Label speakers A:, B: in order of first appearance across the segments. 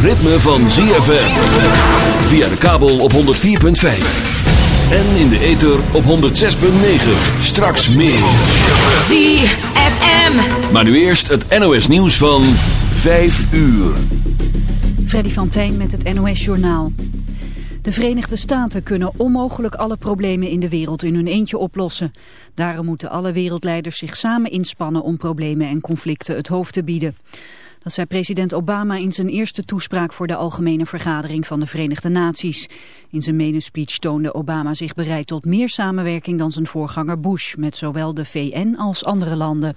A: het ritme van ZFM. Via de kabel op 104.5. En in de ether op 106.9. Straks meer.
B: ZFM.
A: Maar nu eerst het NOS nieuws van 5 uur.
C: Freddy van Tijn met het NOS-journaal. De Verenigde Staten kunnen onmogelijk alle problemen in de wereld in hun eentje oplossen. Daarom moeten alle wereldleiders zich samen inspannen om problemen en conflicten het hoofd te bieden. Dat zei president Obama in zijn eerste toespraak voor de Algemene Vergadering van de Verenigde Naties. In zijn menespeech toonde Obama zich bereid tot meer samenwerking dan zijn voorganger Bush met zowel de VN als andere landen.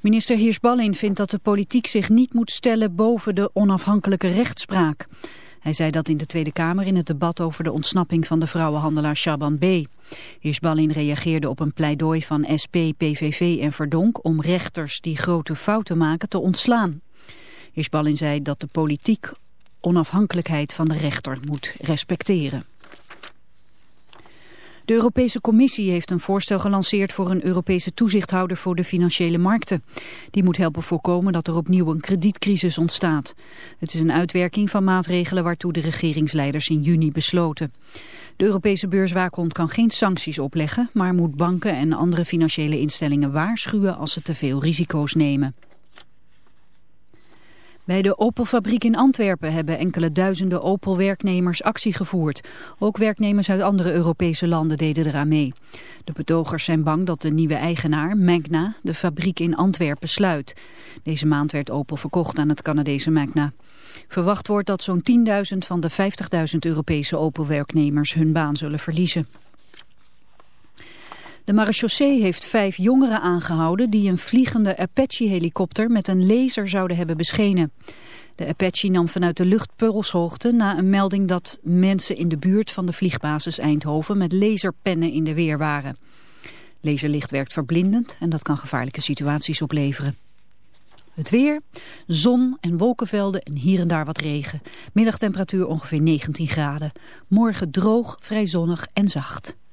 C: Minister Hirschballin vindt dat de politiek zich niet moet stellen boven de onafhankelijke rechtspraak. Hij zei dat in de Tweede Kamer in het debat over de ontsnapping van de vrouwenhandelaar Shaban B. Hirschballin reageerde op een pleidooi van SP, PVV en Verdonk om rechters die grote fouten maken te ontslaan. Hirschballin zei dat de politiek onafhankelijkheid van de rechter moet respecteren. De Europese Commissie heeft een voorstel gelanceerd voor een Europese toezichthouder voor de financiële markten. Die moet helpen voorkomen dat er opnieuw een kredietcrisis ontstaat. Het is een uitwerking van maatregelen waartoe de regeringsleiders in juni besloten. De Europese beurswaakhond kan geen sancties opleggen, maar moet banken en andere financiële instellingen waarschuwen als ze te veel risico's nemen. Bij de Opel-fabriek in Antwerpen hebben enkele duizenden Opel-werknemers actie gevoerd. Ook werknemers uit andere Europese landen deden eraan mee. De betogers zijn bang dat de nieuwe eigenaar, Magna, de fabriek in Antwerpen sluit. Deze maand werd Opel verkocht aan het Canadese Magna. Verwacht wordt dat zo'n 10.000 van de 50.000 Europese Opel-werknemers hun baan zullen verliezen. De marechaussee heeft vijf jongeren aangehouden die een vliegende Apache-helikopter met een laser zouden hebben beschenen. De Apache nam vanuit de lucht Pulshoogte na een melding dat mensen in de buurt van de vliegbasis Eindhoven met laserpennen in de weer waren. Laserlicht werkt verblindend en dat kan gevaarlijke situaties opleveren. Het weer, zon en wolkenvelden en hier en daar wat regen. Middagtemperatuur ongeveer 19 graden. Morgen droog, vrij zonnig en zacht.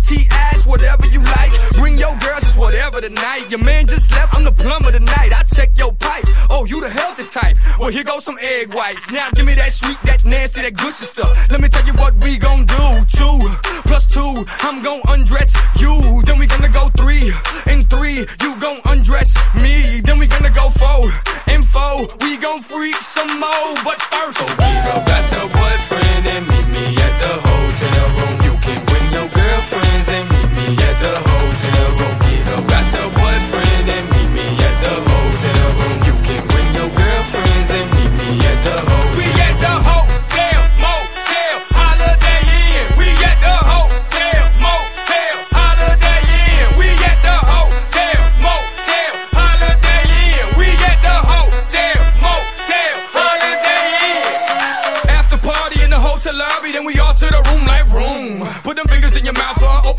D: And
E: T-ass, whatever you like. Bring your girls, it's whatever tonight. Your man just left, I'm the plumber tonight. I check your pipe. Oh, you the healthy type. Well, here goes some egg whites. Now give me that sweet, that nasty, that gushy stuff. Let me tell you what we gon' do. Two plus two, I'm gon' undress you. Then we gonna go three and three, you gon' undress me. Then we gonna go four and four, we gon' freak some more. But first,
D: So up, got your boyfriend and meet me at the hotel room.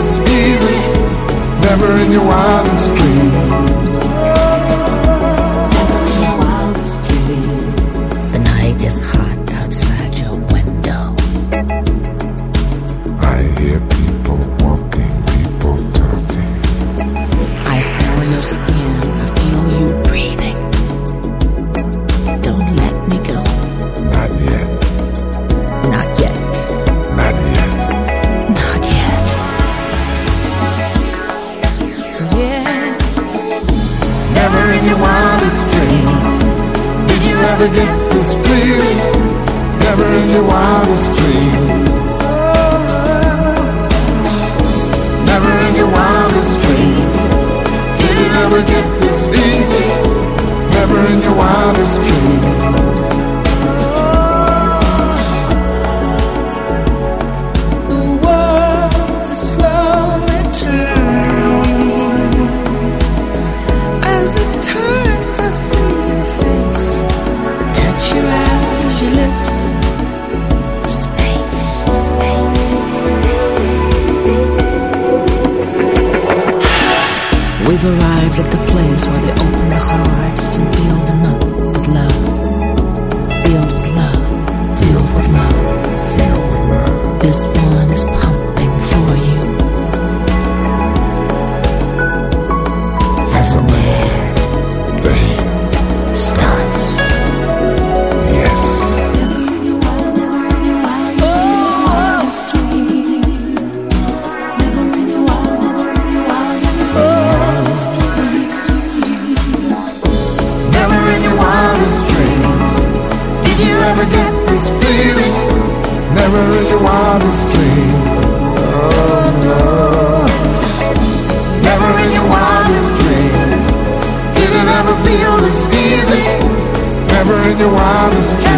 F: It's easy. never in your wildest dreams. never get this feeling, never in your wildest dream. Oh no, never in your wildest dream. Didn't ever feel this easy, never in your wildest.
A: dream.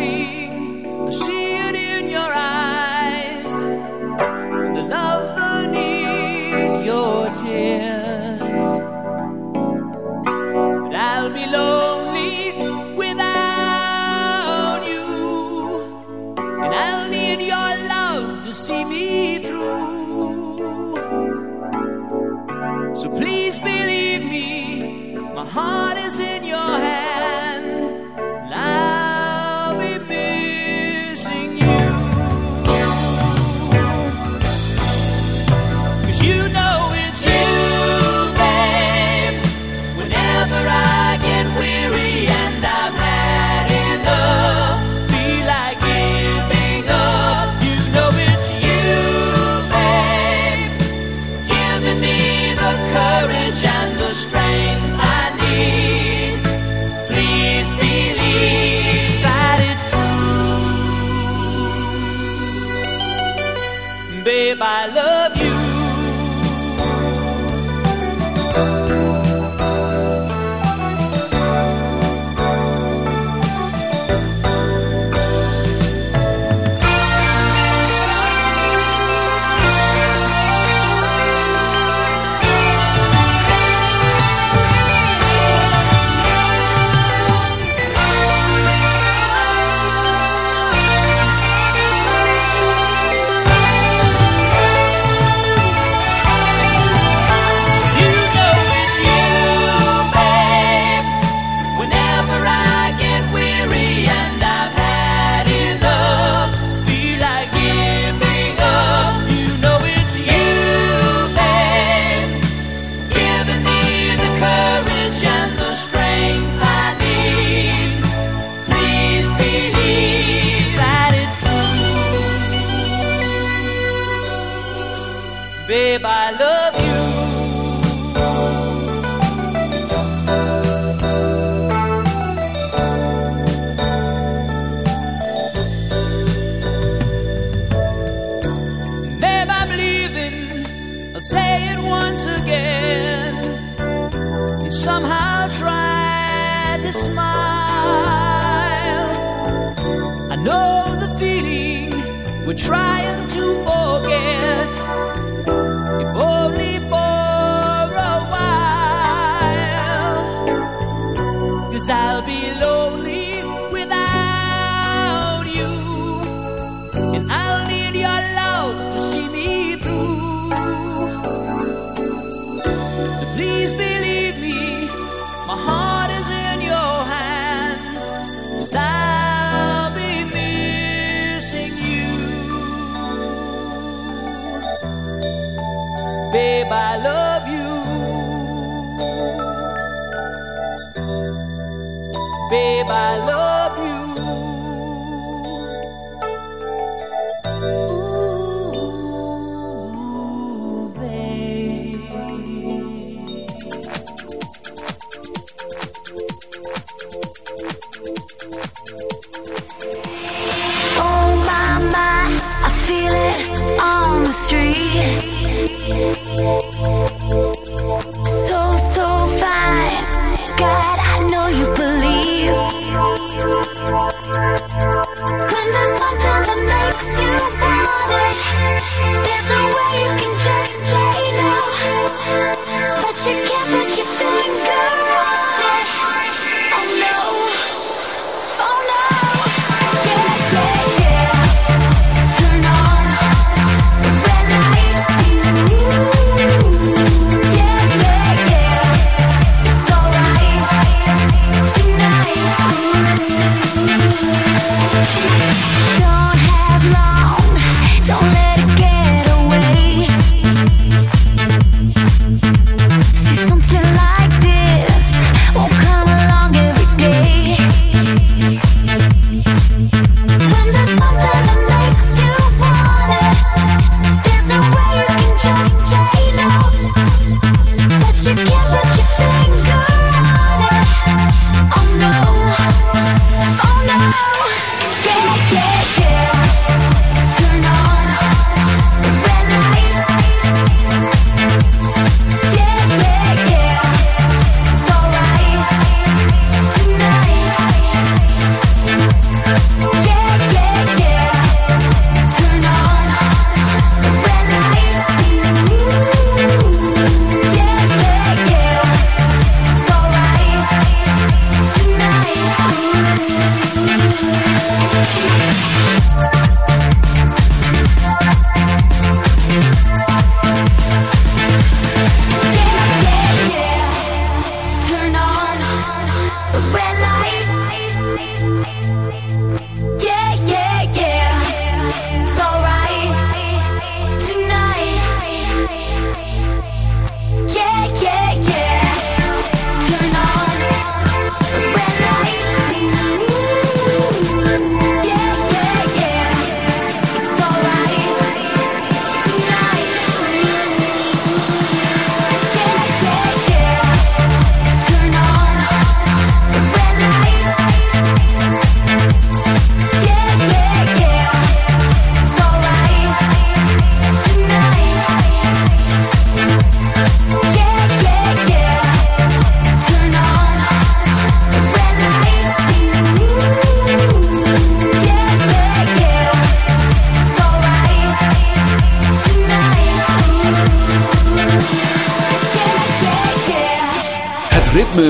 G: believe.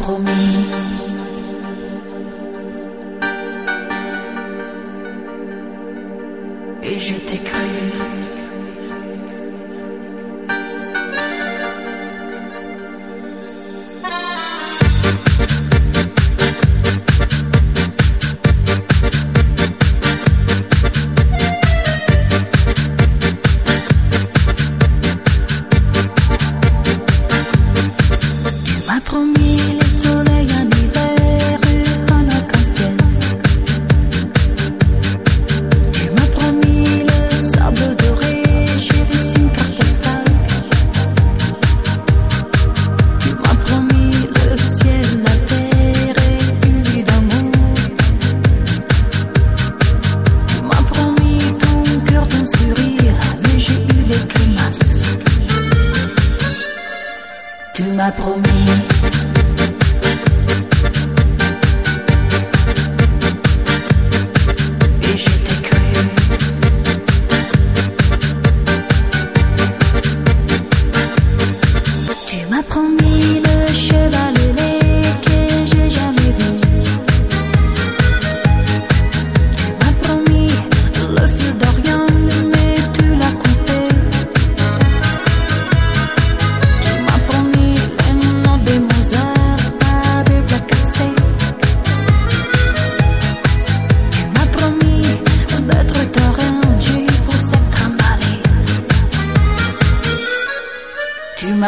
H: promesse.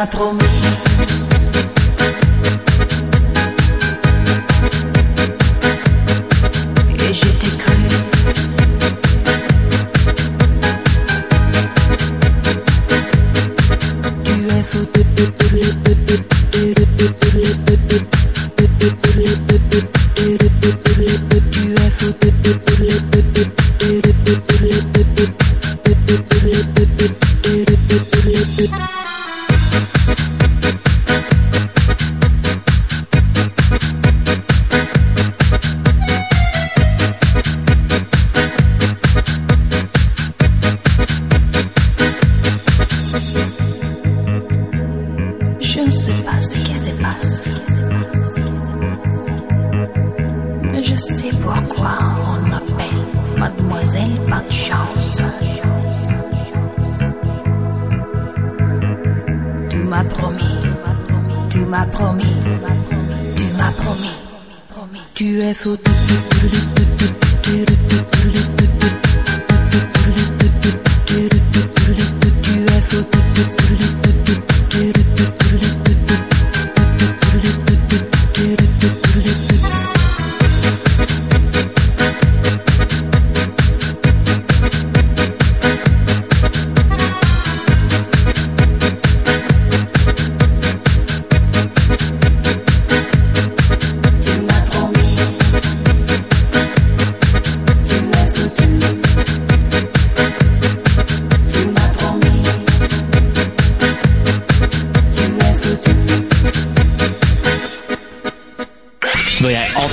H: promis.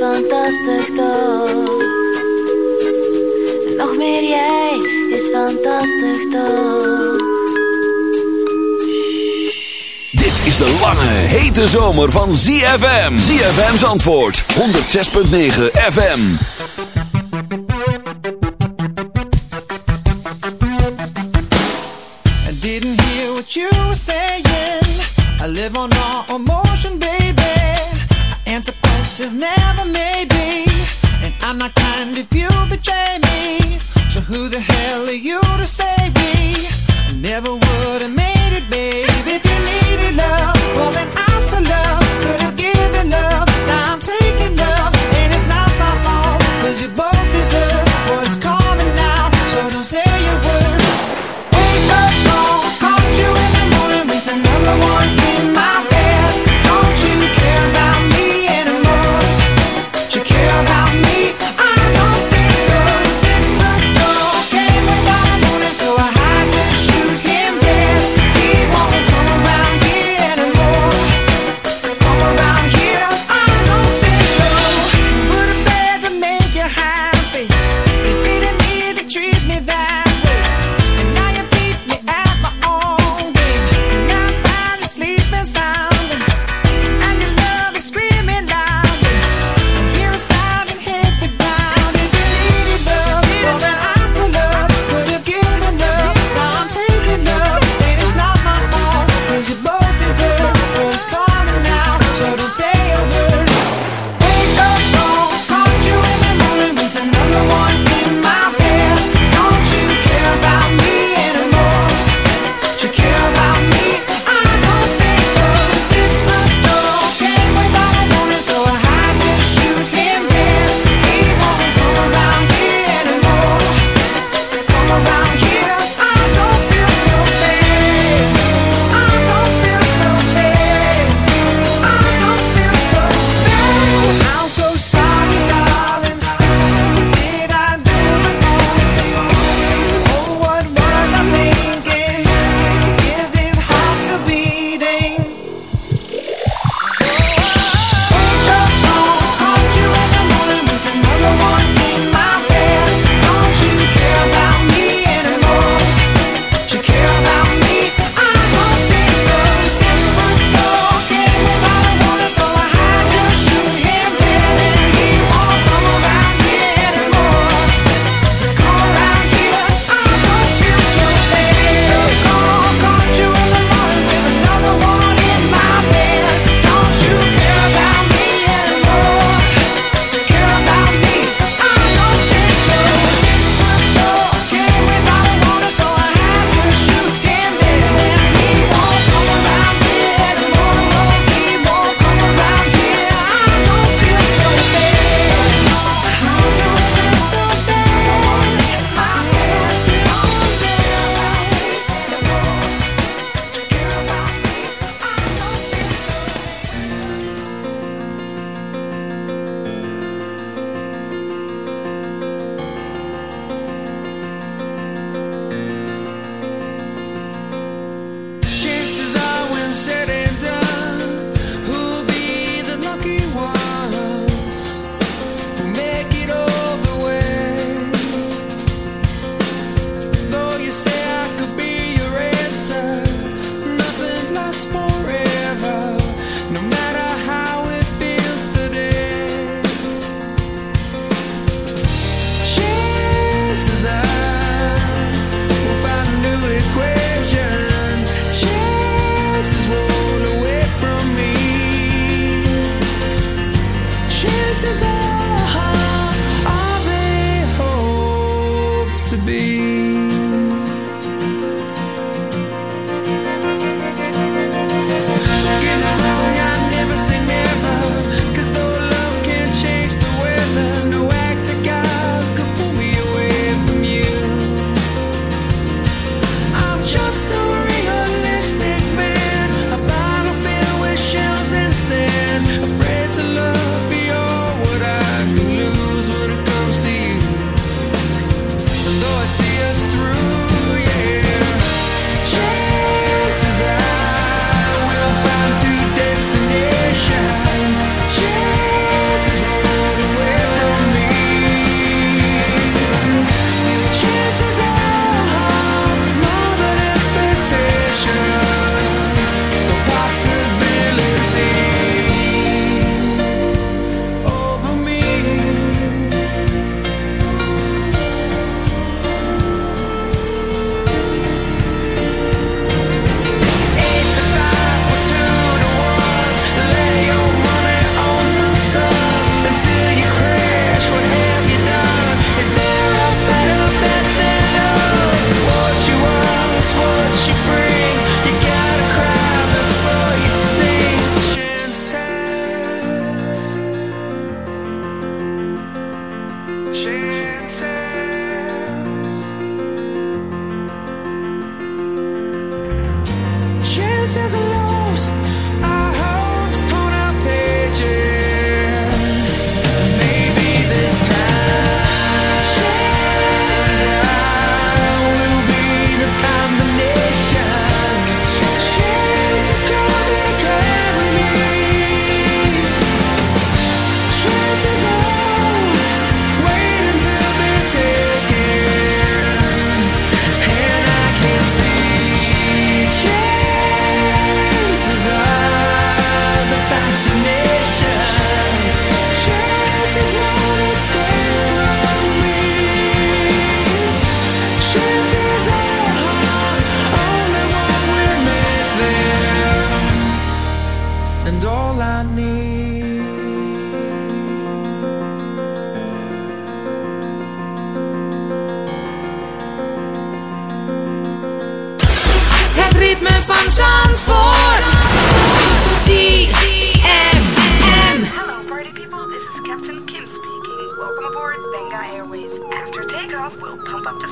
I: fantastisch toch? Nog meer jij is fantastisch toch?
A: Dit is de lange, hete zomer van ZFM. ZFM's antwoord, 106.9 FM.
J: I didn't hear what live on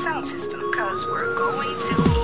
J: sound
I: system because we're going to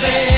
J: say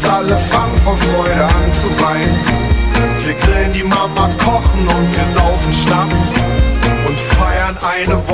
K: und alle fangen vor Freude an zu weinen. Wir grillen die Mamas, kochen und wir saufen Schnaps und feiern eine Woche.